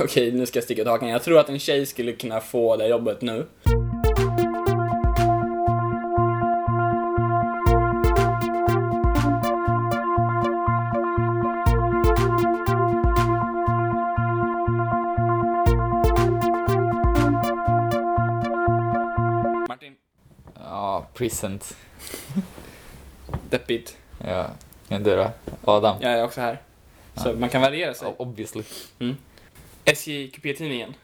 Okej, nu ska jag sticka ut hakan. Jag tror att en tjej skulle kunna få det jobbet nu. Martin, Ja, present. deppigt. Ja, men du då? Adam? Jag är också här. Så man kan variera sig. Obviously. SJ Kupé-tidningen.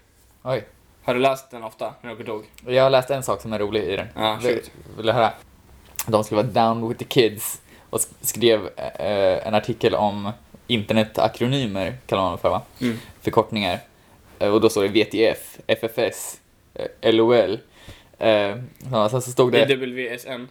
Oj. Har du läst den ofta när du åker tåg? Jag har läst en sak som är rolig i den. Ja, shoot. vill du höra? De skulle vara down with the kids och sk- skrev eh, en artikel om internetakronymer, kallar man det för va? Mm. Förkortningar. Eh, och då står det VTF, FFS, eh, LOL. Eh, ja, sen så stod det... WSN.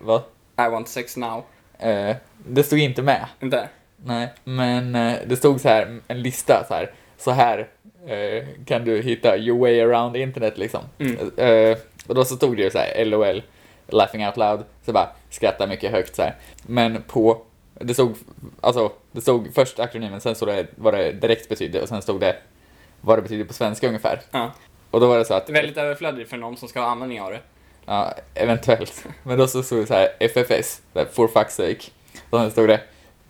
Vad? I want sex now. Eh, det stod inte med. Inte? Nej, men eh, det stod så här, en lista så här. Så här eh, kan du hitta your way around internet liksom. Mm. Eh, och då så stod det ju så här LOL, laughing out loud, så bara skratta mycket högt så här. Men på, det stod, alltså det stod först akronymen, sen stod det vad det direkt betydde och sen stod det vad det betyder på svenska ungefär. Ja. Och då var det så att, Det är väldigt överflödigt för någon som ska ha användning av det. ja, eventuellt. Men då så stod det så här FFS, for fuck's sake. Och sen stod det,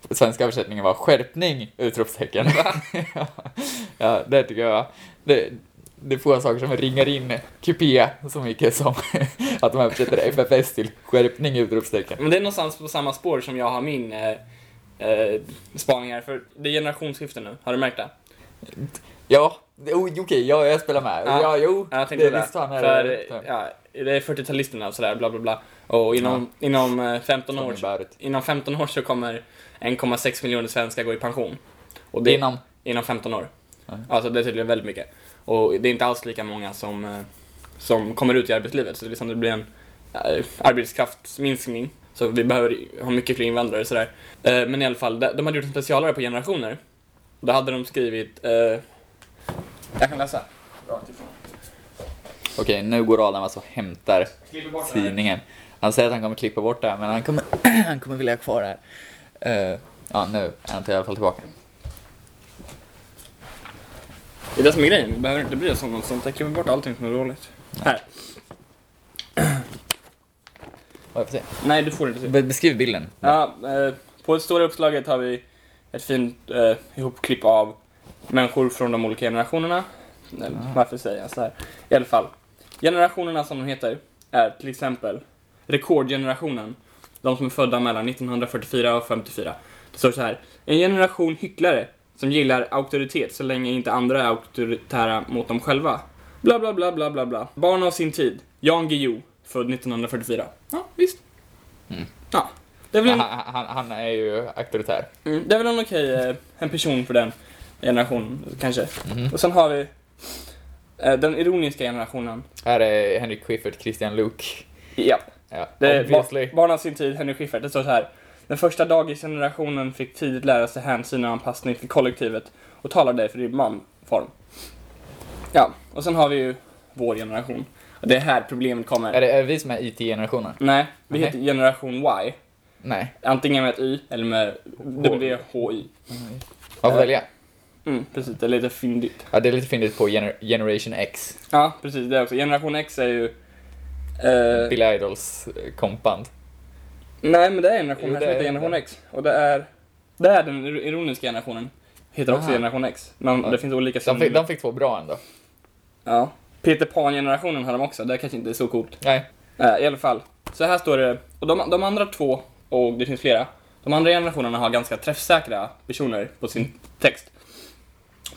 svenska översättningen var skärpning! Utropstecken. ja, ja, det tycker jag, det, det är få saker som ringar in kupé så mycket som att de översätter FFS till skärpning! Utropstecken. Men det är någonstans på samma spår som jag har min eh, eh, spaning här. För det är generationsskifte nu. Har du märkt det? Ja, det- okej, ja, jag spelar med. Ja, Ja. jo, Ja, jag tänkte det. visst fan är För det. ja, det är 40-talisterna och sådär, bla bla bla. Och inom, inom eh, 15 år, Som about it. inom 15 år så kommer 1,6 miljoner svenskar gå i pension. Och det, Inom, inom 15 år. Ja. Alltså det är tydligen väldigt mycket. Och det är inte alls lika många som, eh, som kommer ut i arbetslivet. Så det, liksom, det blir en eh, arbetskraftsminskning. Så vi behöver ha mycket fler invandrare och sådär. Eh, men i alla fall, de de hade gjort en specialare på generationer. Och då hade de skrivit... Eh, jag kan läsa. Rakt ifrån. okej, nu går Adam alltså och hämtar tidningen. Han säger att han kommer klippa bort det här, men han kommer, han kommer vilja ha kvar det här. Eh, ja, nu är han i alla fall tillbaka. Det är det som är grejen. Vi behöver inte om något sånt. Jag klipper bort allting som är dåligt. Här. Ja, jag får se. Nej, du får inte se. Be- Beskriv bilden. Ja, eh, på det stora uppslaget har vi ett fint eh, ihopklipp av människor från de olika generationerna. Eller, Varför säger jag så här? I alla fall. Generationerna som de heter är till exempel rekordgenerationen. De som är födda mellan 1944 och 54. Det står så här. En generation hycklare som gillar auktoritet så länge inte andra är auktoritära mot dem själva. Bla, bla, bla, bla, bla, bla. Barn av sin tid. Jan Guillou, född 1944. Ja, visst. Ja. Det är väl en, Han, han, han är ju auktoritär. Mm, det är väl en okej eh, en person för den generationen, kanske. Och sen har vi eh, den ironiska generationen. Här är Henrik Schyffert, Christian Luuk. Ja. Ja, Det obviously. bar- barn av sin tid, Henry Schyffert. Det står så här. Den första dagisgenerationen fick tidigt lära sig hänsyn och anpassning till kollektivet och talar därför i manform. Ja, och sen har vi ju vår generation. Och det är här problemet kommer. Är det är det vi som är IT-generationen? Nej, vi Nej. heter generation Y. Nej. Antingen med ett Y eller med WHY. Man får välja. Mm, precis. Det är lite fyndigt. Ja, det är lite fyndigt på gener Generation X. Ja, precis. Det också. Generation X är ju... Eh, Billy Idols eh, kompband. nej, men det är generation Jo, här det som heter generation. X. Och det är... Det är den ir- ironiska generationen. Heter också Aha. generation X. Men Ja. det finns olika De fick, de fick två bra ändå. Ja. Peter Pan-generationen har de också. Det kanske inte är så coolt. Nej. Eh, I alla fall. Så här står det. Och de, de andra två, och det finns flera. De andra generationerna har ganska träffsäkra personer på sin text.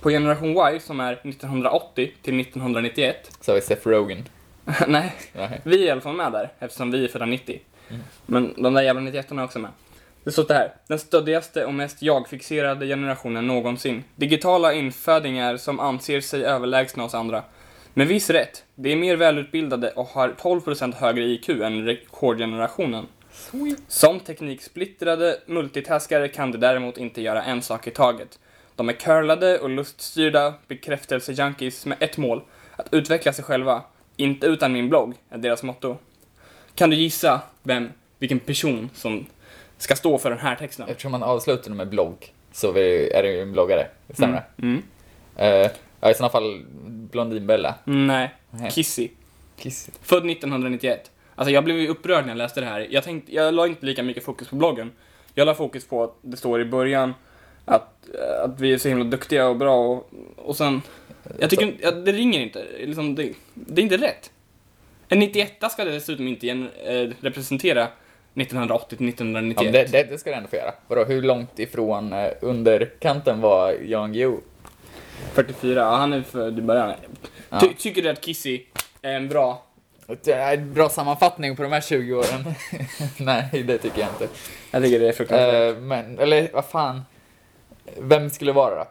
På generation Y, som är 1980 till 1991. Så har vi Seth Rogen. nej, Nej. Vi är i alla fall med där, eftersom vi är födda 90. Men de där jävla 91 är också med. Det står det här. Den stöddigaste och mest jag-fixerade generationen någonsin. Digitala infödingar som anser sig överlägsna oss andra. Med viss rätt. De är mer välutbildade och har 12% högre IQ än rekordgenerationen. Som tekniksplittrade multitaskare kan de däremot inte göra en sak i taget. De är curlade och luststyrda bekräftelsejunkies med ett mål. Att utveckla sig själva. Inte utan min blogg, är deras motto. Kan du gissa vem, vilken person som ska stå för den här texten? Eftersom man avslutar med blogg så är det ju en bloggare. Stämmer det? Mm. Eh, ja, i sådana fall Blondinbella. Nej, Nej. Kissy. Kiss. Född 1991. Alltså jag blev ju upprörd när jag läste det här. Jag tänkte, jag la inte lika mycket fokus på bloggen. Jag la fokus på att det står i början att, eh, att vi är så himla duktiga och bra och, och sen... Jag tycker ja, det ringer inte. Liksom, det, det är inte rätt. En 91 ska dessutom inte gen, eh, representera 1980 till Ja, 1991. men det, det, det ska det ändå få göra. Vadå, hur långt ifrån eh, underkanten var Jan Guillou? 44, ja, han är född i början. Ja. Ty, tycker du att Kissy är en bra... Är en bra sammanfattning på de här 20 åren. Nej, det tycker jag inte. Jag tycker det är fruktansvärt. Eh, men, eller vad fan. Vem skulle det vara då?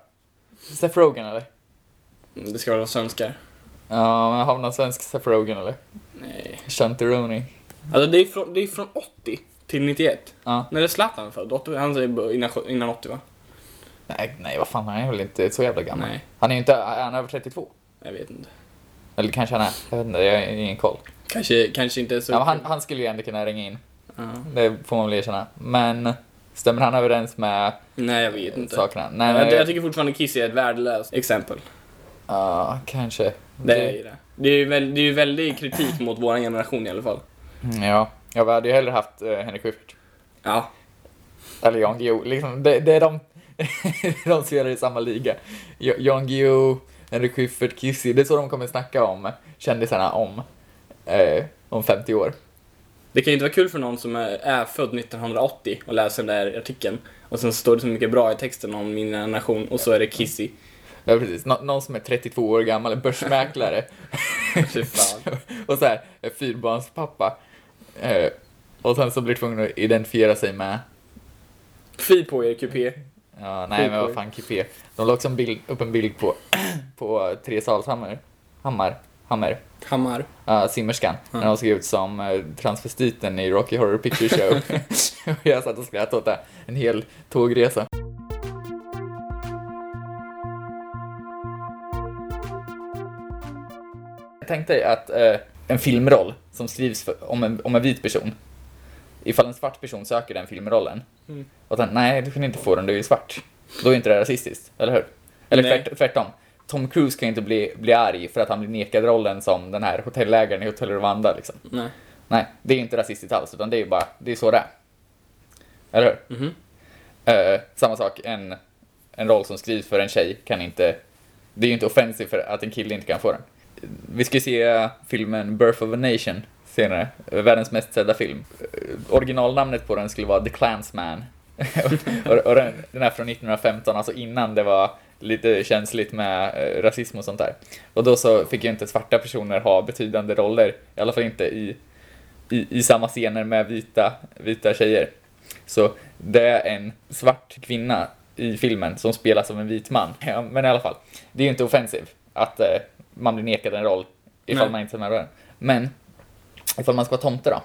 Seth Rogen eller? Det ska vara svenskar. Ja, men har vi någon svensk Seth Rogen eller? Nej. Chantironi? Alltså det är, från, det är från 80 till 91. Ja. När är Zlatan född? 80, han säger innan, innan 80 va? Nej, nej, vad fan, han är väl inte så jävla gammal? Nej. Han är ju inte, är han över 32? Jag vet inte. Eller kanske han är, jag vet inte, jag har ingen koll. Kanske, kanske inte så... Ja, men han, han skulle ju ändå kunna ringa in, Ja. det får man väl erkänna. Men, stämmer han överens med Nej, jag vet inte. sakerna? Nej, jag, jag tycker fortfarande Kissy är ett värdelöst exempel. Ja, kanske. Det är ju det. Det är ju, väl, det är ju väldigt kritik mot vår generation i alla fall. Mm, Ja, jag hade ju hellre haft uh, Henrik Schyffert. Ja. Eller Jan Guillou, liksom, det, det är de, de spelar i samma liga. Ja- Jan Guillou, Henrik Schyffert, Kissy, det är så de kommer snacka om kändisarna om, eh, om 50 år. Det kan ju inte vara kul för någon som är, är född 1980 och läser den där artikeln och sen står det så mycket bra i texten om min generation och så är det Kissy. Ja, precis. Nå- någon som är 32 år gammal, en börsmäklare. Fy och så här, är fyrbarnspappa. Eh, och sen så blir tvungen att identifiera sig med, Fy på er kupé. ja nej men vad fan, Kipé. De la också en bild, upp en bild på, på Therese Alshammar, Hammar, Hammer, Hammar. uh, simmerskan, när hon såg ut som uh, transvestiten i Rocky Horror Picture Show. jag satt och skrattade åt det, en hel tågresa. Jag tänkte att eh, en filmroll som skrivs för, om, en, om en vit person, ifall en svart person söker den filmrollen, Mm. och sen nej, du kan inte få den, du är svart. Då är inte det rasistiskt, eller hur? Eller tvärt, tvärtom. Tom Cruise kan ju inte bli, bli arg för att han blir nekad rollen som den här hotellägaren i Hotel Rwanda liksom. Nej. Nej, det är inte rasistiskt alls, utan det är bara, det är så det är. Eller hur? Mhm. Eh, samma sak, en, en roll som skrivs för en tjej kan inte, det är ju inte offensivt för att en kille inte kan få den. Vi ska ju se filmen Birth of a Nation senare, världens mest sedda film. Originalnamnet på den skulle vara The Clansman. och och den, den är från 1915, alltså innan det var lite känsligt med eh, rasism och sånt där. Och då så fick ju inte svarta personer ha betydande roller, i alla fall inte i, i, i samma scener med vita, vita tjejer. Så det är en svart kvinna i filmen som spelas av en vit man. Ja, men i alla fall, det är ju inte offensivt att eh, man blir nekad en roll ifall Nej. man inte är med i den. Men ifall man ska vara tomte då?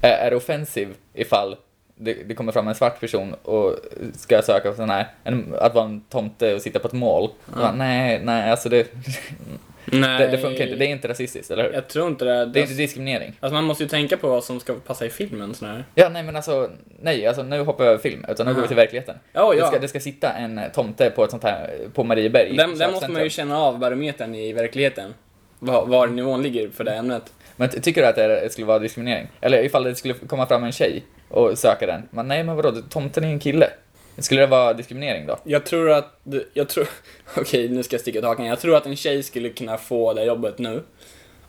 Är, det offensiv ifall det, det kommer fram en svart person och ska söka sån här, en, att vara en tomte och sitta på ett mål? Ja. Nej, nej, alltså det, Nej. det, det funkar inte. Det är inte rasistiskt, eller hur? Jag tror inte det. Det är inte diskriminering. Alltså man måste ju tänka på vad som ska passa i filmen sån här. Ja, nej men alltså, nej, alltså nu hoppar jag över film, utan nu går vi till verkligheten. Ja, Det, ja. ska, det ska sitta en tomte på ett sånt här, på Marieberg. Den, den måste man ju känna av barometern i verkligheten. Var, var nivån ligger för det ämnet. Men ty- tycker du att det skulle vara diskriminering? Eller ifall det skulle komma fram en tjej och söka den? Men nej, men vadå, tomten är en kille. Skulle det vara diskriminering då? Jag tror att, jag tror, okej nu ska jag sticka ut hakan. Jag tror att en tjej skulle kunna få det jobbet nu.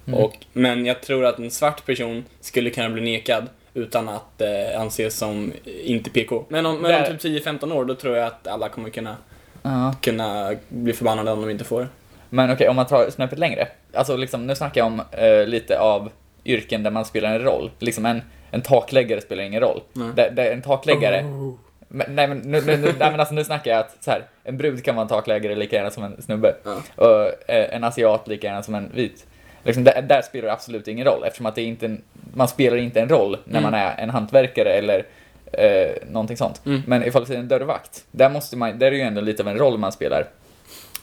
Mm. Och, men jag tror att en svart person skulle kunna bli nekad utan att eh, anses som inte PK. Men om, men om typ 10-15 år, då tror jag att alla kommer kunna, Ja. kunna bli förbannade om de inte får. Men okej, om man tar snäppet längre. Alltså liksom, nu snackar jag om eh, lite av yrken där man spelar en roll. Liksom en, en takläggare spelar ingen roll. Nej. Där, där en takläggare Oh. Men, nej, men, nu, nu, nu, nej men alltså nu snackar jag att så här, en brud kan vara en takläggare lika gärna som en snubbe. Ja. Och eh, en asiat lika gärna som en vit. Liksom, där, där spelar det absolut ingen roll eftersom att det inte en, man spelar inte en roll när Mm. man är en hantverkare eller eh, någonting sånt. Mm. Men ifall det är en dörrvakt, där, måste man, där är det ju ändå lite av en roll man spelar.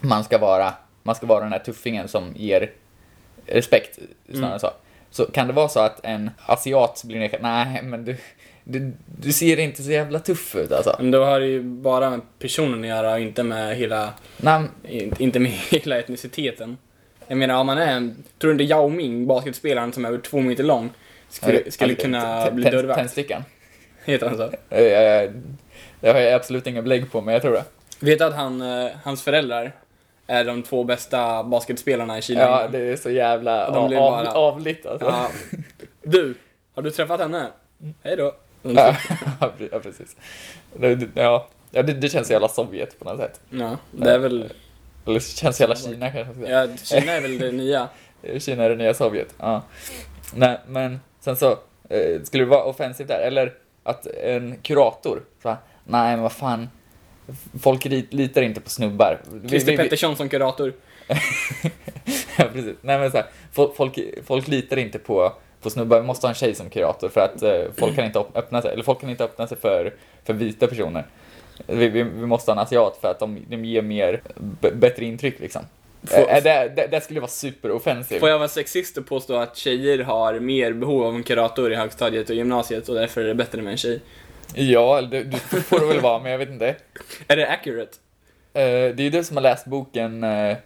Man ska vara, man ska vara den här tuffingen som ger respekt, snarare Mm. så. så kan det vara så att en asiat blir nekad, nej men du, du, du ser inte så jävla tuff ut alltså. Men då har det ju bara med personen att göra och inte med hela, Nej, inte med hela etniciteten. Jag menar om man är en, tror du inte Yao Ming, basketspelaren som är över två meter lång, skulle, skulle kunna bli dörrvakt? Tändstickan. Heter han så? Eh, Det har jag absolut inga belägg på, men jag tror det. Vet du att han, eh, hans föräldrar är de två bästa basketspelarna i Kina? Ja, det är så jävla av, bara- avligt alltså. Ja. Du, har du träffat henne? Hej då. Ja, precis. Ja, ja det, det känns jävla Sovjet på något sätt. Ja, det är väl, Eller det känns jävla Kina kanske. ja, Kina är väl det nya. Kina är det nya Sovjet. Ja. Nej, men sen så eh, skulle det vara offensivt där. Eller att en kurator, så här, nej men vad fan, folk litar inte på snubbar. Christer Pettersson som kurator. ja, precis. Nej men så här, folk, folk, folk litar inte på, på snubbar. Vi måste ha en tjej som kurator för att eh, folk kan inte öpp- öppna sig, eller folk kan inte öppna sig för, för vita personer. Vi, vi, vi måste ha en asiat för att de, de ger mer, bättre intryck liksom. Får- Eh, det, det, det skulle vara superoffensivt. Får jag vara sexist och påstå att tjejer har mer behov av en kurator i högstadiet och gymnasiet och därför är det bättre med en tjej? Ja, du, du får det väl vara, men jag vet inte. Är det accurate? Eh, det är ju du som har läst boken, eh,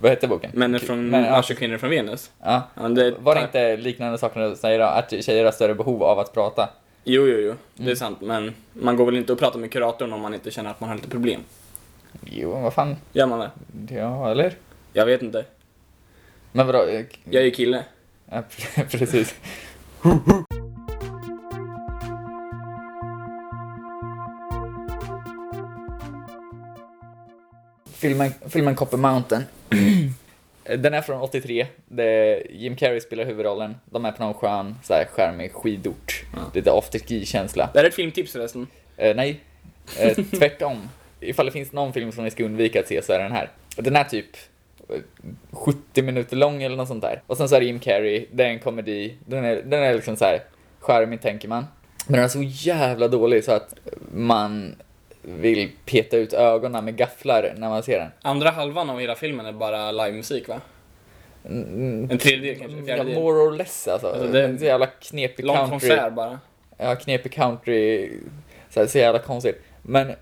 vad heter boken? Män från Men, ja, Mars och kvinnor från Venus? ja. Ja, det, Var det inte liknande saker du säger då? Att tjejer har större behov av att prata? Jo, jo, jo. Det är Mm. sant. Men man går väl inte och pratar med kuratorn om man inte känner att man har lite problem? Jo, vad fan. Gör man det? Ja, eller? Jag vet inte. Men vadå? eh, Jag är ju kille. Ja, precis. Filmen, filmen Copper Mountain. Den är från 83. Det är Jim Carrey spelar huvudrollen. De är på någon skön, så här, skärmig skidort. Ja. Lite afterski-känsla. Det här är ett filmtips förresten. Eh, nej, eh, tvärtom. Ifall det finns någon film som ni ska undvika att se så är det den här. Den är typ eh, 70 minuter lång eller något sånt där. Och sen så är det Jim Carrey, det är en komedi. Den är, den är liksom så här charmig tänker man. Men den är så jävla dålig så att man vill peta ut ögonen med gafflar när man ser den. Andra halvan av hela filmen är bara livemusik, va? Mm, En tredjedel kanske, Ja, fjärdedel. more or less alltså. Alltså, det är en så jävla knepig Lång country. konsert bara. Ja, knepig country, så, här, så jävla konstigt. Men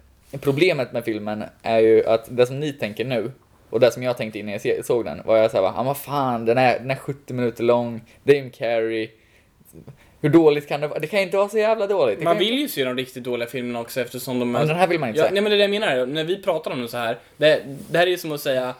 problemet med filmen är ju att det som ni tänker nu, och det som jag tänkte innan jag såg den, var jag såhär, ah, vad fan, den är, den är 70 minuter lång, Jim Carrey. Hur dåligt kan det vara? Det kan inte vara så jävla dåligt. Det Man vill ju se de riktigt dåliga filmerna också eftersom de inte... Men den här vill man inte Ja, se. nej men det är det jag menar, när vi pratar om det så här. Det, det här är ju som att säga,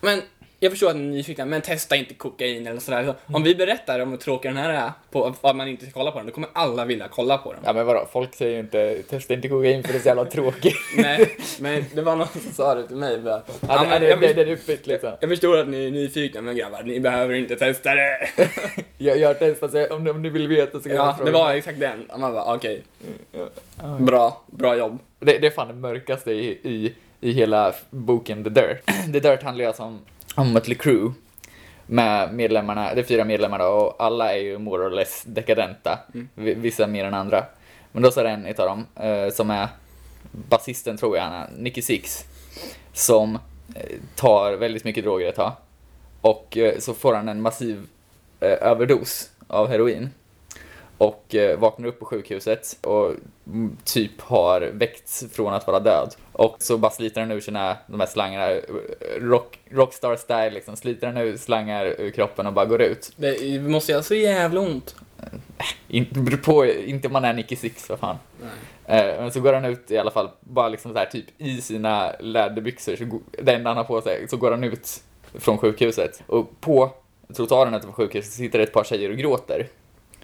men jag förstår att ni är nyfikna, men testa inte kokain eller sådär. Så, Om vi berättar om hur tråkig den här är, på att man inte ska kolla på den, då kommer alla vilja kolla på den. Ja men vadå, folk säger ju inte testa inte kokain för det är så jävla tråkigt. Nej, men det var någon som sa det till mig. Bara, Ja, ja, det, men det, jag, det, det är uppbytt liksom. jag förstår att ni är nyfikna, men grabbar, ni behöver inte testa det. Jag, jag har testat, så om, om ni vill veta så kan Ja, jag fråga. det var exakt den. Och Man bara, okej, Ja. bra, bra jobb. Det, det är fan det mörkaste i, i, i hela boken The Dirt. The Dirt handlar ju alltså om, om Mötley Crüe med medlemmarna, det är fyra medlemmar då, och alla är ju more or less dekadenta. Vi- Vissa mer än andra. Men då så är det en utav dem eh, som är basisten tror jag han är, Nicky Six, som eh, tar väldigt mycket droger ett tag. Och eh, så får han en massiv eh, överdos av heroin. Och eh, vaknar upp på sjukhuset och mm, typ har väckts från att vara död. Och så bara sliter han ur sina, de här slangarna, eh, rock, rockstar style liksom, sliter han ur slangar ur kroppen och bara går ut. Det måste göra så jävla ont. Inte, beror på, inte om man är Nicky Six, vad fan. Nej. Eh, men så går han ut i alla fall, bara liksom så här typ i sina läderbyxor, så det enda han har på sig, så går han ut från sjukhuset. Och på trottoaren utanför sjukhuset sitter ett par tjejer och gråter.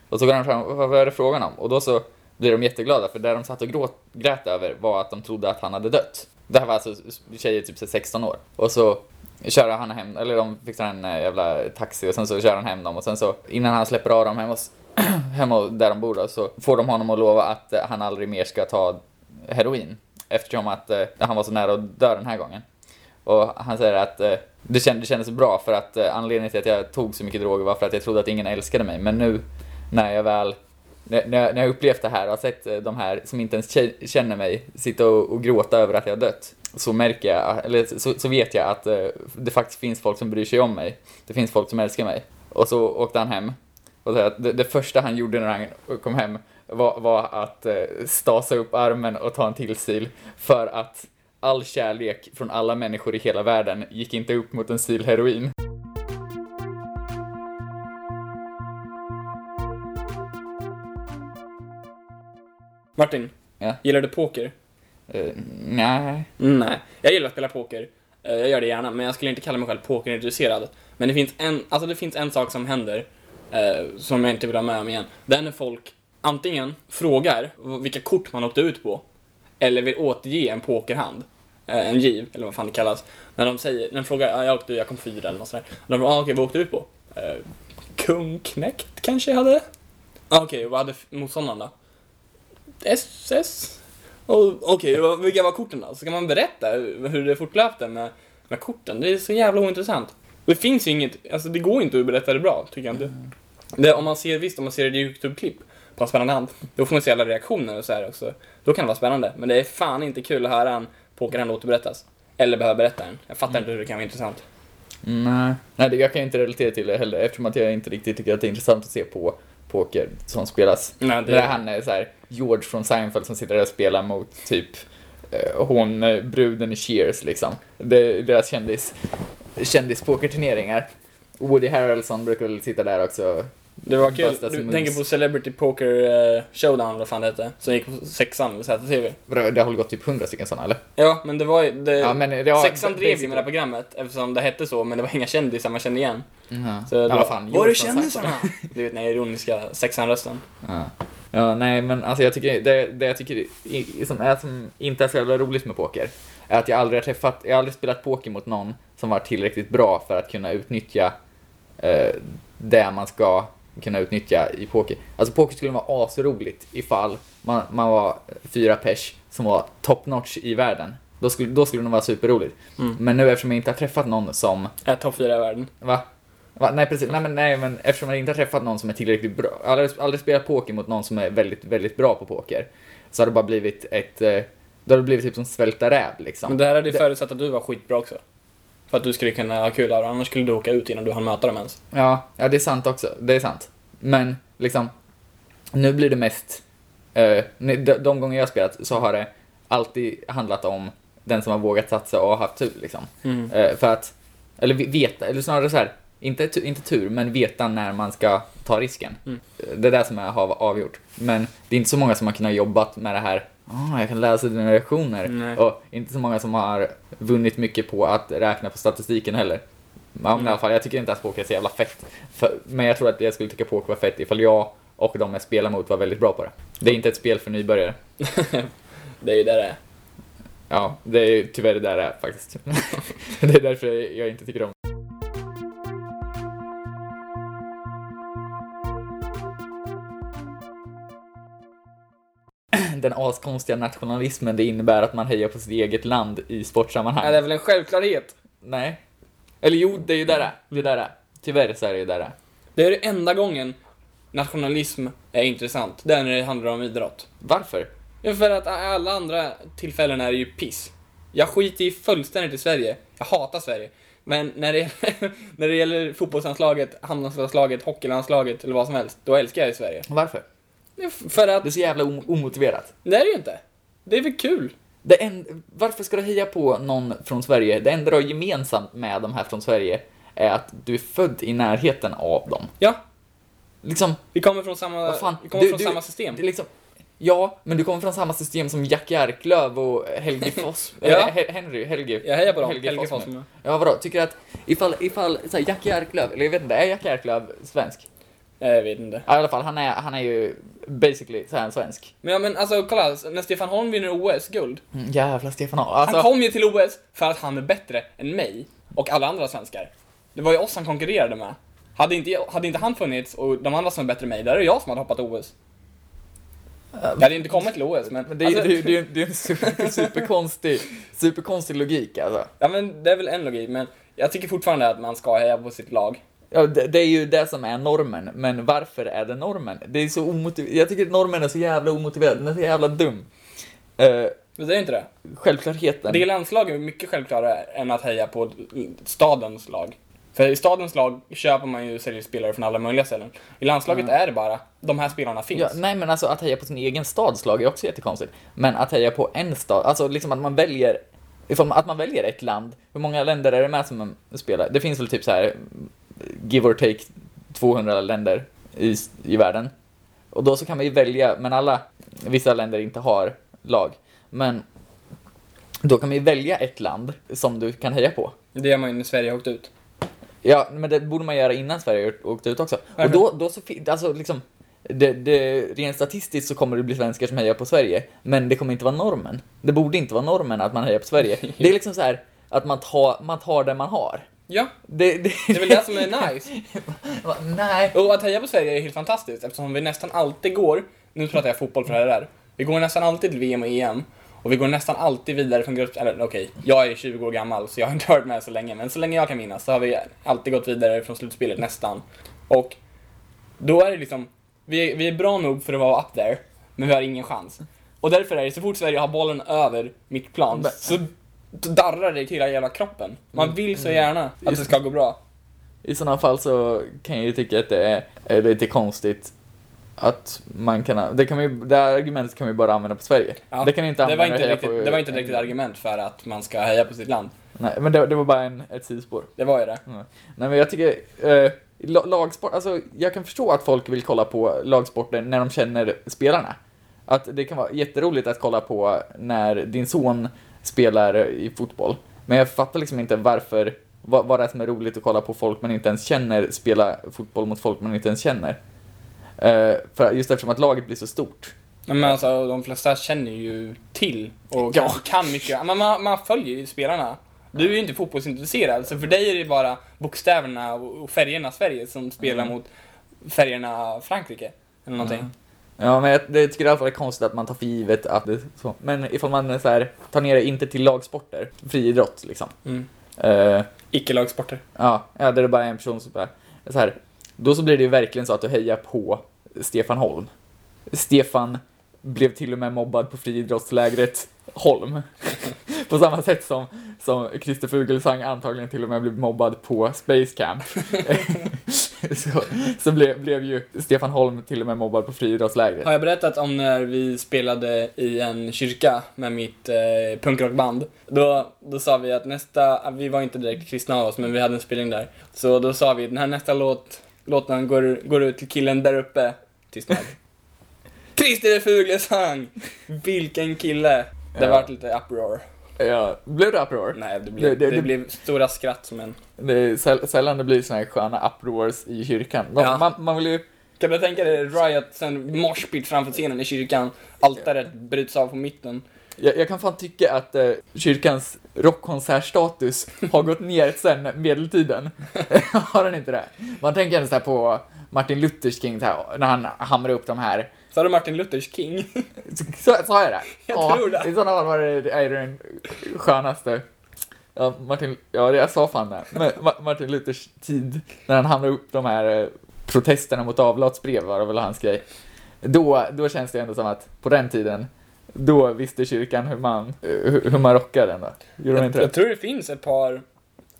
Och så går han fram, vad vad är det frågan om? Och då så blir de jätteglada, för det de satt och gråt, grät över var att de trodde att han hade dött. Det här var alltså tjejer typ 16 år. Och så kör han hem, eller de fixar en eh, jävla taxi och sen så kör han hem dem och sen så innan han släpper av dem hemma hos hemma där de bor då, så får de honom att lova att eh, han aldrig mer ska ta heroin. Eftersom att eh, han var så nära att dö den här gången. Och han säger att eh, det, känd, det kändes bra för att eh, anledningen till att jag tog så mycket droger var för att jag trodde att ingen älskade mig. Men nu när jag väl när, när jag- när jag upplevt det här och har sett eh, de här som inte ens känner mig sitta och, och gråta över att jag har dött. Så märker jag, eller så, så vet jag att eh, det faktiskt finns folk som bryr sig om mig. Det finns folk som älskar mig. Och så åkte han hem och det, det första han gjorde när han kom hem var, var att eh, stasa upp armen och ta en till sil för att all kärlek från alla människor i hela världen gick inte upp mot en sil heroin. Martin, Ja. gillar du poker? Eh, nej. Nej, jag gillar att spela poker. Eh, Jag gör det gärna, men jag skulle inte kalla mig själv pokerintresserad. Men det finns en, alltså det finns en sak som händer eh, som jag inte vill ha med om igen. Det är när folk antingen frågar vilka kort man åkte ut på, eller vill återge en pokerhand. Eh, en giv, eller vad fan det kallas. När de säger, när de frågar, ja, jag, åkte, jag kom fyra eller något sådär. De frågar, ah, okej, vad åkte du ut på? Eh, kung knäckt kanske jag hade? Ah, okej, vad hade f- motståndaren då? SS? Okej, okay, vilka var korten då? Så kan man berätta hur det fortlöpte med, med korten. Det är så jävla ointressant. Det finns ju inget, alltså det går inte att berätta det bra, tycker jag inte. Det, om man ser, visst, om man ser ett YouTube-klipp på en spännande hand, då får man se alla reaktioner och så här också. Då kan det vara spännande, men det är fan inte kul att höra en pokerhand återberättas. Eller behöva berätta den. Jag fattar inte hur det kan vara intressant. Nej, Nej det, jag kan inte relatera till det heller eftersom att jag inte riktigt tycker att det är intressant att se på poker som spelas. Nej, Det är han är så här, George från Seinfeld som sitter där och spelar mot typ eh, hon, eh, bruden i Cheers liksom. Det deras kändis, kändispokerturneringar. Woody Harrelson brukar väl sitta där också. Det var kul. Du tänker på Celebrity Poker eh, Showdown, eller vad fan det hette, som gick på sexan eller ZTV. Det har väl gått typ hundra stycken sådana eller? Ja, men det var ju... Det, Ja, men det har- sexan det- drev ju det- med det här programmet eftersom det hette så, men det var inga kändisar man kände igen. Mhm. Så det ja, var, fan, var från kändisarna? du vet den ironiska sexan-rösten. Ja. ja, nej men alltså jag tycker, det, det jag tycker som, är, som inte är så jävla roligt med poker är att jag aldrig har träffat, jag har aldrig spelat poker mot någon som var tillräckligt bra för att kunna utnyttja eh, det man ska kunna utnyttja i poker. Alltså poker skulle vara asroligt ifall man, man var fyra pers som var top notch i världen. Då skulle, då skulle det vara superroligt. Mm. Men nu eftersom jag inte har träffat någon som Är topp fyra i världen. Va? Va? Nej precis, nej men, nej men eftersom jag inte har träffat någon som är tillräckligt bra, aldrig, aldrig spelat poker mot någon som är väldigt, väldigt bra på poker, så har det bara blivit ett, eh, då har det blivit typ som svälta räv liksom. Men det här hade ju förutsatt att du var skitbra också. För att du skulle kunna ha kul av det, annars skulle du åka ut innan du hann möta dem ens. Ja, ja det är sant också, det är sant. Men liksom, nu blir det mest, eh, de, de gånger jag har spelat så har det alltid handlat om den som har vågat satsa och haft tur liksom. Mm. Eh, för att, eller veta, eller snarare så här, inte, inte tur, men veta när man ska ta risken. Mm. Det är det som jag har avgjort. Men det är inte så många som har kunnat jobbat med det här, ah, jag kan läsa dina reaktioner. Nej. Och inte så många som har vunnit mycket på att räkna på statistiken heller. Men i alla fall, jag tycker inte att poker är så jävla fett. För, men jag tror att jag skulle tycka poker var fett ifall jag och de jag spelar mot var väldigt bra på det. Det är inte ett spel för nybörjare. Det är ju det det är. Ja, det är tyvärr det där det är faktiskt. det är därför jag inte tycker om Den askonstiga nationalismen det innebär att man hejar på sitt eget land i sportsammanhang. Ja, det är väl en självklarhet. Nej. Eller jo, det är ju där det är. Där det. Tyvärr så är det ju där det är. Det är det enda gången nationalism är intressant. Det är när det handlar om idrott. Varför? Ja, för att alla andra tillfällen är det ju piss. Jag skiter i fullständigt i Sverige. Jag hatar Sverige. Men när det, gäller, när det gäller fotbollslandslaget, handbollslandslaget, hockeylandslaget eller vad som helst, då älskar jag Sverige. Varför? För att, Det är så jävla om- omotiverat. det är det ju inte. Det är väl kul? Det en, varför ska du heja på någon från Sverige? Det enda du har gemensamt med de här från Sverige är att du är född i närheten av dem. Ja, Liksom, vi kommer från samma, fan. vi kommer du, från du, samma system. Det liksom, ja, men du kommer från samma system som Jack Arklöv och Helge Foss. Ja. Eller He- Henry, Helge. Jag hejar på dem. Helge, Helge Foss. Foss. Ja, vadå? Tycker du att ifall, ifall så här, Jack Arklöv, eller jag vet inte, är Jack Arklöv svensk? Jag vet inte. Ja, i alla fall, han är, han är ju basically så här en svensk. Men ja, men alltså kolla, när Stefan Holm vinner OS-guld. Mm, jävla Stefan Holm. Alltså, Han kom ju till OS för att han är bättre än mig och alla andra svenskar. Det var ju oss han konkurrerade med. Hade inte, hade inte han funnits och de andra som är bättre än mig, där är det jag som hade hoppat OS. Jag hade inte kommit till OS, men... Men det, är- alltså, det, är- det, är- det är en super, superkonstig, superkonstig logik alltså. Ja men det är väl en logik, men jag tycker fortfarande att man ska heja på sitt lag. Ja, det, det är ju det som är normen, men varför är det normen? Det är så omotiverat. Jag tycker att normen är så jävla omotiverad, den är så jävla dum. Uh, Men det är inte det. självklarheten. Det landslag är mycket självklarare än att heja på stadens lag. För i stadens lag köper man ju säljer spelare från alla möjliga ställen. I landslaget är det bara, de här spelarna finns. Ja, nej, men alltså att heja på sin egen stads lag är också jättekonstigt. Men att heja på en stad, alltså liksom att man väljer, man, att man väljer ett land. Hur många länder är det med som spelar? Det finns väl typ så här, give or take 200 länder i, i världen. Och då så kan man ju välja, men alla, vissa länder inte har lag. Men då kan man ju välja ett land som du kan heja på. Det gör man ju när Sverige har åkt ut. Ja, men det borde man göra innan Sverige åkte ut också. Varför? Och då, då så, alltså liksom, det, det, rent statistiskt så kommer det bli svenskar som hejar på Sverige, men det kommer inte vara normen. Det borde inte vara normen att man hejar på Sverige. Det är liksom så här att man tar, man tar det man har. Ja, Det, det, det är väl det som är nice. Va, Nej. Och att heja på Sverige är helt fantastiskt eftersom vi nästan alltid går, nu pratar jag fotboll för det här är. Vi går nästan alltid till VM och EM. Och vi går nästan alltid vidare från grupp... Eller okej, jag är 20 år gammal så jag har inte varit med så länge. Men så länge jag kan minnas så har vi alltid gått vidare från slutspelet, nästan. Och då är det liksom... Vi vi är bra nog för att vara up there, men vi har ingen chans. Och därför är det så fort Sverige har bollen över mittplan så darrar det i hela jävla kroppen. Man vill så gärna att det ska gå bra. I sådana fall så kan jag ju tycka att det är, lite konstigt att man kan, det kan ju, det här argumentet kan man ju bara använda på Sverige. Ja, det kan inte det var använda inte, riktigt, på- det var inte riktigt argument för att man ska heja på sitt land. Nej, men det, det var bara en, ett sidospår. Det var ju det. Nej, Nej men jag tycker, eh, la- lagsport, alltså jag kan förstå att folk vill kolla på lagsporter när de känner spelarna. Att det kan vara jätteroligt att kolla på när din son spelar i fotboll. Men jag fattar liksom inte varför, vad, vad det är som är roligt att kolla på folk man inte ens känner spela fotboll mot folk man inte ens känner. Eh, för just eftersom att laget blir så stort. Men alltså, de flesta känner ju till och kan, Ja. kan mycket. Men man, man följer ju spelarna. Du är ju inte fotbollsintresserad, så för dig är det bara bokstäverna och och färgerna Sverige som spelar Mm. mot färgerna Frankrike. Eller någonting. Mm. Ja, men det tycker i alla fall är konstigt att man tar för givet att det är så. Men ifall man så här, tar ner det inte till lagsporter, friidrott liksom. Mm. Eh, Icke-lagsporter. Ja, ja, där det bara är en person som bara, så här, då så blir det ju verkligen så att du hejar på Stefan Holm. Stefan blev till och med mobbad på friidrottslägret Holm. på samma sätt som, som Christer Fuglesang antagligen till och med blev mobbad på Space Camp. så så blev, blev ju Stefan Holm till och med mobbad på friidrottslägret. Har jag berättat om när vi spelade i en kyrka med mitt eh, punkrockband? Då, då sa vi att nästa, vi var inte direkt kristna av oss, men vi hade en spelning där. Så då sa vi, den här nästa låt, låten går, går ut till killen där uppe. Tystnad. Christer Fuglesang! Vilken kille! Det Ja. vart lite uproar. Ja, blev det uproar? Nej, det blev, Det- det, det- blev stora skratt som en... Det är säll- sällan det blir såna här sköna uproars i kyrkan. De, Ja. man, man vill ju Kan du tänka dig Riot, sen moshpit framför scenen i kyrkan, altaret bryts av på mitten. Jag, jag kan fan tycka att eh, kyrkans rockkonsertstatus har gått ner sen medeltiden. har den inte det? Man tänker så på Martin Luthers King, här, när han hamrar upp de här. Sa du Martin Luthers King? Så, sa jag det? Jag tror det. I sådana fall var det, är det den skönaste. Ja, Martin, ja, jag sa fan det. Men Ma- Martin Luthers tid, när han hamrar upp de här eh, protesterna mot avlatsbrev var det väl hans grej. Då, då känns det ändå som att på den tiden, då visste kyrkan hur man, eh, hur, man rockar den då. Gjorde de Jag, inte jag tror det finns ett par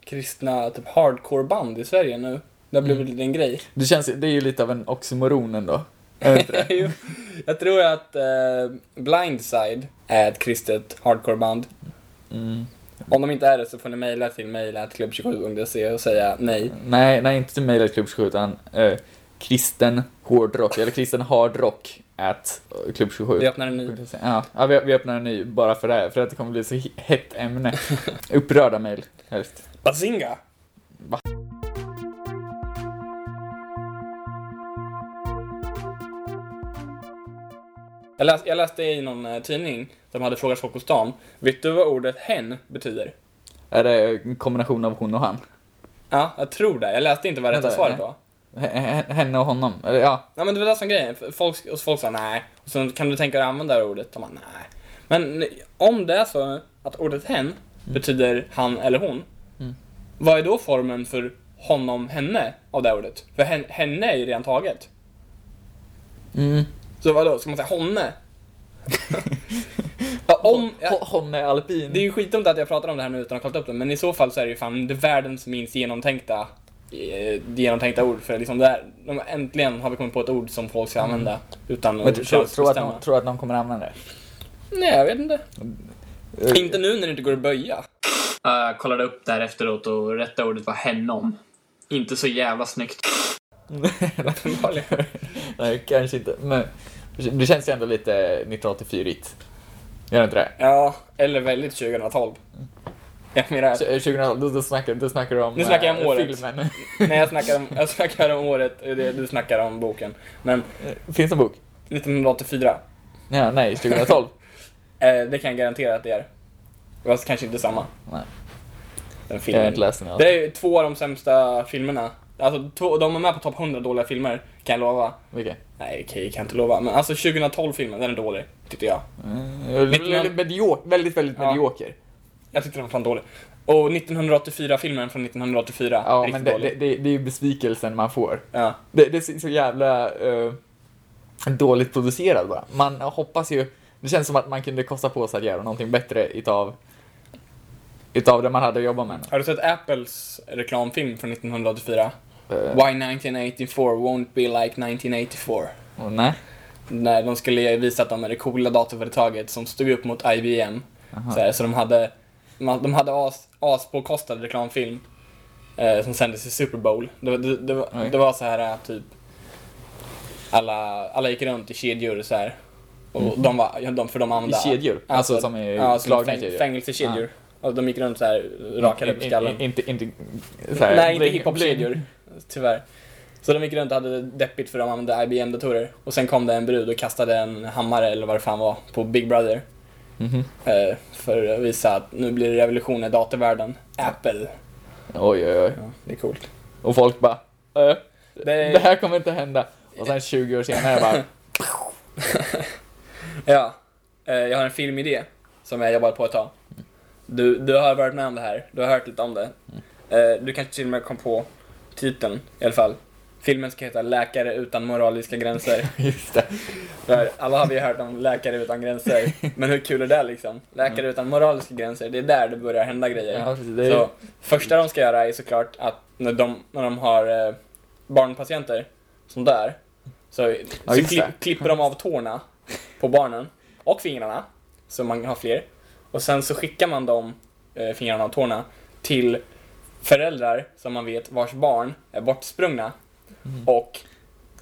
kristna typ hardcore-band i Sverige nu. Det har blivit Mm. en grej. Det känns, det är ju lite av en oxymoron ändå. Jo, jag tror att eh, Blindside är ett kristet hardcore-band. Mm. Om de inte är det så får ni mejla till mejl.klubb27.se och säga nej. Nej, nej, inte till mejlet Klubb 27 utan eh, kristen hårdrock, eller kristen hardrock at eh, Klubb 27. Vi öppnar en ny. Ja, ja vi, vi öppnar en ny bara för det här, för att det kommer bli så he- hett ämne. Upprörda mejl, helst. Bazinga! Va? Jag, läs, jag läste i någon eh, tidning, de hade frågat folk på stan. Vet du vad ordet hen betyder? Är det en kombination av hon och han? Ja, jag tror det. Jag läste inte vad rätta svaret nej. var. Henne och honom? Eller ja, Ja men det var det som grejen. Folk, och folk sa nej. Och sen kan du tänka dig att använda det här ordet? De bara nej. Men om det är så att ordet hen betyder han eller hon. Mm. Vad är då formen för honom, henne av det ordet? För hen, henne är ju redan taget. mm. Så vadå, ska man säga honne? ja, om, ja, Ho- Hon är alpin. det är ju skitdumt att jag pratar om det här nu utan att ha kollat upp det, men i så fall så är det ju fan det världens minst genomtänkta eh, genomtänkta ord för liksom det här, de, äntligen har vi kommit på ett ord som folk ska använda utan Men att tror tro, tro, att någon, tror att någon kommer använda det? Nej, jag vet inte. Eh, Inte nu när det inte går att böja. Jag kollade upp där efteråt och rätta ordet var hennom. Inte så jävla snyggt. Nej, kanske inte. Men det känns ju ändå lite 1984-igt. Gör det inte det? ja, eller väldigt 2012. Jag menar, 2000, då, då, snackar, då snackar du om Nu snackar jag om eh, året. filmen. nej jag snackar om, jag snackar om året, du snackar om boken. Men Finns det en bok? 1984, Ja, nej, 2012. eh, det kan jag garantera att det är. Fast kanske inte samma. nej, Den jag har filmen. inte läst den. Det är två av de sämsta filmerna. Alltså, två, de är med på topp 100 dåliga filmer, kan jag lova. Vilken? Nej, okej, kan jag inte lova. Men alltså 2012-filmen, den är dålig, tyckte jag. Mm, väldigt, mediok, väldigt, väldigt Ja. medioker. Jag tyckte den var fan dålig. Och 1984-filmen från 1984, Ja, riktigt men det, dålig. det, det, det är ju besvikelsen man får. Ja. Det, det är så jävla eh, dåligt producerad bara. Man hoppas ju, det känns som att man kunde kosta på sig att göra någonting bättre utav, utav det man hade att jobba med. Har du sett Apples reklamfilm från 1984? Uh, Why 1984 won't be like 1984. nej. När de skulle visa att de är det coola datorföretaget som stod upp mot IBM. Så, här, så de hade, de hade as, aspåkostad reklamfilm eh, som sändes i Super Bowl. Det, var- det, det, Oj. det var så här eh, typ alla, alla gick runt i kedjor så här. Och de var, de, för de I använde... kedjor? Alltså, som är ja, fäng, kedjor? Fängelsekedjor. Och de gick runt så här rakade på skallen. Inte, inte, så här, Nej, inte hiphop-kedjor. Tyvärr. Så de gick runt och hade det deppigt för de använde IBM-datorer. Och sen kom det en brud och kastade en hammare eller vad det fan var på Big Brother. Mhm. Eh, för att visa att nu blir det revolution i datorvärlden. Apple. Oj, oj, oj. Ja, det är coolt. Och folk bara, äh, Det- det här kommer inte hända. Och sen 20 år senare bara, Ja, eh, jag har en filmidé som jag jobbat på ett tag. Du, du har varit med om det här, du har hört lite om det. Eh, du kanske till och med kom på titeln i alla fall. Filmen ska heta Läkare utan moraliska gränser. just det. För alla har vi hört om Läkare utan gränser. Men hur kul är det liksom? Läkare utan moraliska gränser, det är där det börjar hända grejer. Ja, det är, Så första de ska göra är såklart att när de, när de har eh, barnpatienter som dör, så, Ja, så klipp, klipper de av tårna på barnen och fingrarna, så man har fler. Och sen så skickar man de eh, fingrarna och tårna till föräldrar som man vet vars barn är bortsprungna Mm. och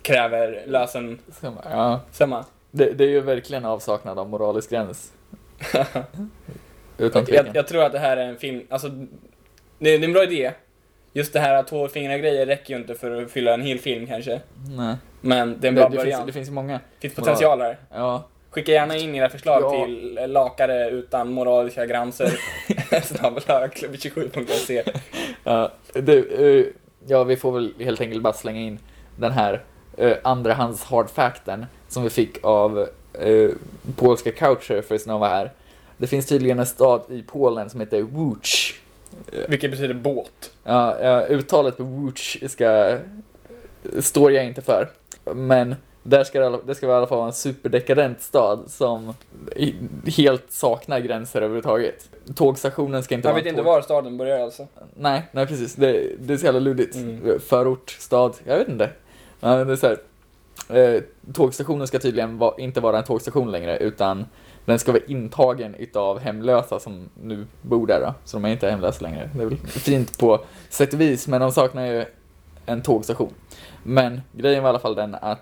kräver lösen så, ja, summa. det, det är ju verkligen avsaknad av moralisk gräns. Utan Jag, jag tror att det här är en film, alltså det, det är en bra idé. Just det här två fingrar grejer räcker ju inte för att fylla en hel film kanske. Nej. Men det är en Det, bra det, början. finns, det finns många. finns potential här. Ja, Skicka gärna in era förslag Ja. till lakare utan moraliska gränser. Snabel-a-klubb27.se Ja, du, eh, ja, vi får väl helt enkelt bara slänga in den här uh, andrahands hard facten som vi fick av uh, polska couchsurfers när de var här. Det finns tydligen en stad i Polen som heter Łódź. Vilket betyder båt. Ja, ja, uttalet på Łódź ska, står jag inte för. Men där ska det, det ska i alla fall vara en superdekadent stad som helt saknar gränser överhuvudtaget. Tågstationen ska inte Jag vara vet en inte var staden börjar alltså. Nej, nej precis. Det, det är så jävla luddigt. Mm. Förort, stad, jag vet inte. Men det är så här, eh, tågstationen ska tydligen va, inte vara en tågstation längre, utan den ska vara intagen utav hemlösa som nu bor där då. Så de är inte hemlösa längre. Det är väl fint på sätt och vis, men de saknar ju en tågstation. Men grejen var i alla fall den att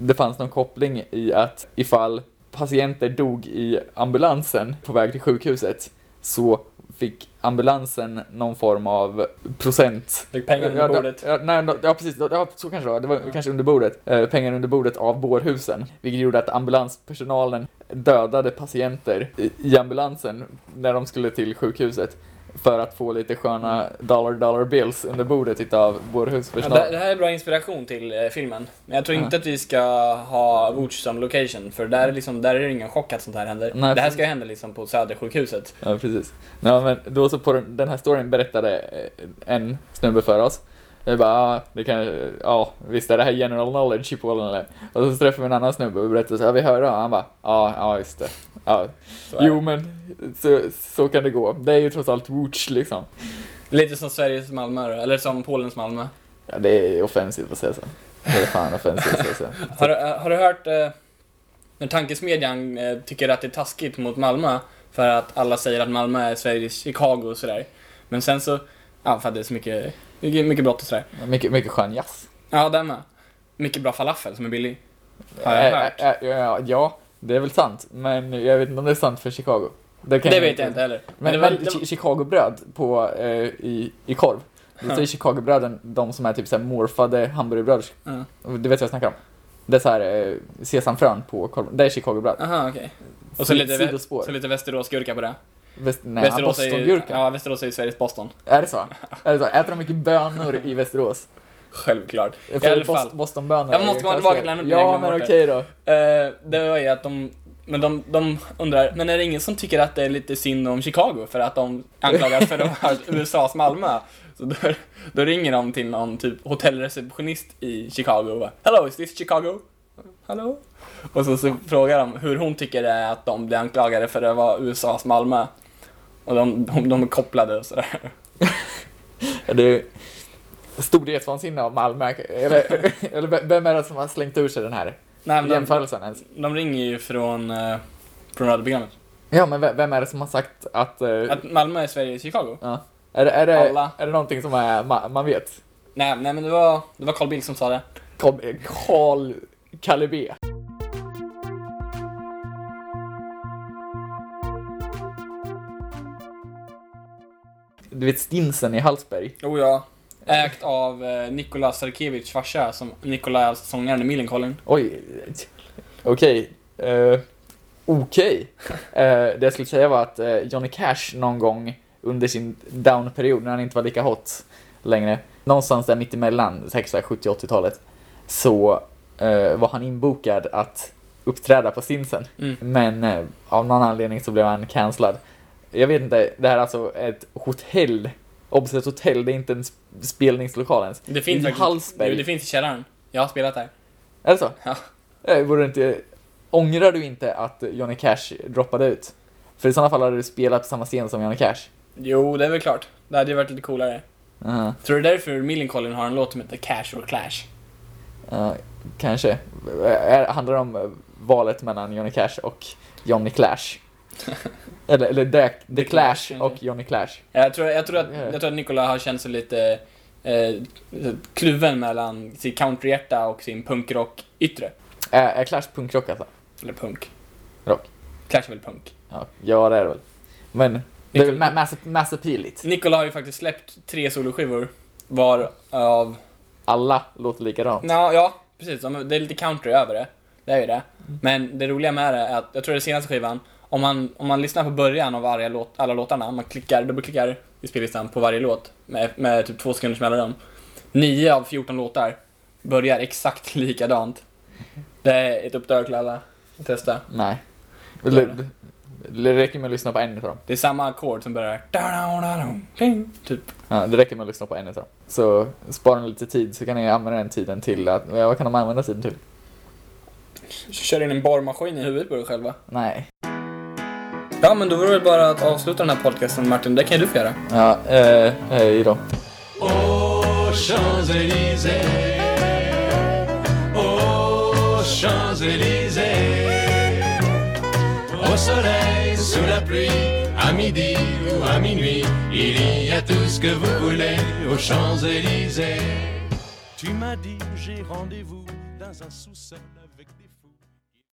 det fanns någon koppling i att ifall patienter dog i ambulansen på väg till sjukhuset så fick ambulansen någon form av procent. Fick pengar under ja, bordet. Ja, nej, ja, precis. Ja, så kanske det var. Det var kanske under bordet. Eh, pengar under bordet av bårhusen. Vilket gjorde att ambulanspersonalen dödade patienter i ambulansen när de skulle till sjukhuset. För att få lite sköna dollar dollar bills under bordet utav Ja, bårhuspersonal. det, det här är bra inspiration till eh, filmen. Men jag tror Ja. inte att vi ska ha Łódź som location, för där är, liksom, där är det ingen chock att sånt här händer. Nej, det här ska hända liksom på Södersjukhuset. Ja, precis. Ja, men då så på den, den här storyn berättade eh, en snubbe för oss. Jag bara, ah, det kan, ja, visst är det här general knowledge i Polen eller? Och så träffade vi en annan snubbe och berättade så här, vi hörde och han bara, ja, ja just det. Ja, jo men så, så kan det gå. Det är ju trots allt Wooch liksom. Lite som Sveriges Malmö då, eller som Polens Malmö. Ja, det är offensivt att säga så. Det är fan offensivt att säga så. Har, du- har du hört eh, när tankesmedjan eh, tycker att det är taskigt mot Malmö för att alla säger att Malmö är Sveriges Chicago och sådär. Men sen så, ja för att det är så mycket, mycket, mycket brott och sådär. Mycket, mycket skön jazz. Ja, den med. Mycket bra falafel som är billig. Har jag hört. äh, äh, ja, ja, det är väl sant. Men jag vet inte om det är sant för Chicago. kan Det vet jag inte heller. Men, det men det Chi- Chicago-bröd på, eh, i, i korv. Då säger Chicago-bröden de som är typ såhär morfade hamburgerbröd. Ja. Du vet vad jag snackar om? Det är såhär eh, sesamfrön på korven. Det är Chicago-bröd. Aha, okej. Och så lite, Sidospår. så lite Västerås-gurka på det. Väst, nej, Västerås är Bostongurka. ja, Västerås är ju Sveriges Boston. Är det så? Är det så? Äter de mycket bönor i Västerås? Självklart. I För alla fall. Bostonbönor Jag måste komma tillbaka till ämnet, jag Ja, men okej då. Eh, det var ju att de, men de, de undrar, men är det ingen som tycker att det är lite synd om Chicago för att de anklagas för att vara USAs Malmö? Så då, då ringer de till någon typ hotellreceptionist i Chicago och bara, Hello, is this Chicago? Hello? Och så, så frågar de hur hon tycker det är att de blir anklagade för att vara USAs Malmö. Och de, de, de är kopplade och sådär. Ja, Det är storhetsvansinne av Malmö. Eller, eller vem är det som har slängt ur sig den här Nej, de, jämförelsen ens? de ringer ju från, eh, från radioprogrammet. Ja, men ve- vem är det som har sagt att... eh, Att Malmö är Sveriges Chicago? ja. Är, är, det, Alla. är det någonting som är, ma, man vet? Nej, nej men det var, det var Carl Bildt som sa det. Carl, Carl Kalle B. Du vet Stinsen i Hallsberg? Jo ja. Ägt av eh, Nikola Sarkiewicz farsa, som Nikola är sångaren i Millencolin. Oj, okej. Eh, Okej. Eh, det jag skulle säga var att eh, Johnny Cash någon gång under sin down-period, när han inte var lika hot längre, någonstans där mittemellan, säkert så här 70-80-talet, så eh, var han inbokad att uppträda på Stinsen. Mm. Men eh, av någon anledning så blev han cancellad. Jag vet inte, det här är alltså ett hotell. Obs, ett hotell, det är inte en sp- spelningslokal ens. Det finns faktiskt... Hallsberg. Jo, det finns i källaren. Jag har spelat där. Är det så? Ja. Eh, Vore det inte... Ångrar du inte att Johnny Cash droppade ut? För i sådana fall hade du spelat på samma scen som Johnny Cash. Jo, det är väl klart. Det hade ju varit lite coolare. Uh, Tror du därför Millencolin har en låt som heter Cash or Clash? uh, kanske. Är, handlar det om eh, valet mellan Johnny Cash och Johnny Clash? eller eller The, The, Clash och Johnny Clash. Jag tror, jag tror, att, Ja. jag tror att Nikola har känt sig lite eh, kluven mellan sitt countryhjärta och sin punkrock-yttre. Är, är Clash punkrock alltså? Eller punk. Rock. Clash är väl punk. Ja, ja det är det väl. Men det är väl ma- mass, mass appealigt. Nikola har ju faktiskt släppt tre soloskivor. Var av Alla låter likadant. Nå, ja, precis. De- Det är lite country över det. Det är ju det. Men det roliga med det är att, jag tror det är senaste skivan, om man, om man lyssnar på början av varje låt, alla låtarna, man klickar, dubbelklickar i spellistan på varje låt med, med typ två sekunders mellanrum. 9 av 14 låtar börjar exakt likadant. Det är ett uppdrag till alla att testa. Nej. Det, det räcker med att lyssna på en utav dem. Det är samma ackord som börjar typ. Ja, det räcker med att lyssna på en utav dem. Så sparar ni lite tid så kan ni använda den tiden till att, ja, vad kan de använda tiden till? Kör in en borrmaskin i huvudet på dig själva. Nej. Ja, men då var det väl bara att avsluta den här podcasten Martin, det kan ju du få göra. Ja, eh, hej då. Aux Champs-Élysées, aux Champs-Élysées, au soleil, sous la pluie, à midi ou à minuit, il y a tout ce que vous voulez aux Champs-Élysées. Tu m'as dit, j'ai rendez-vous dans un sous-sol.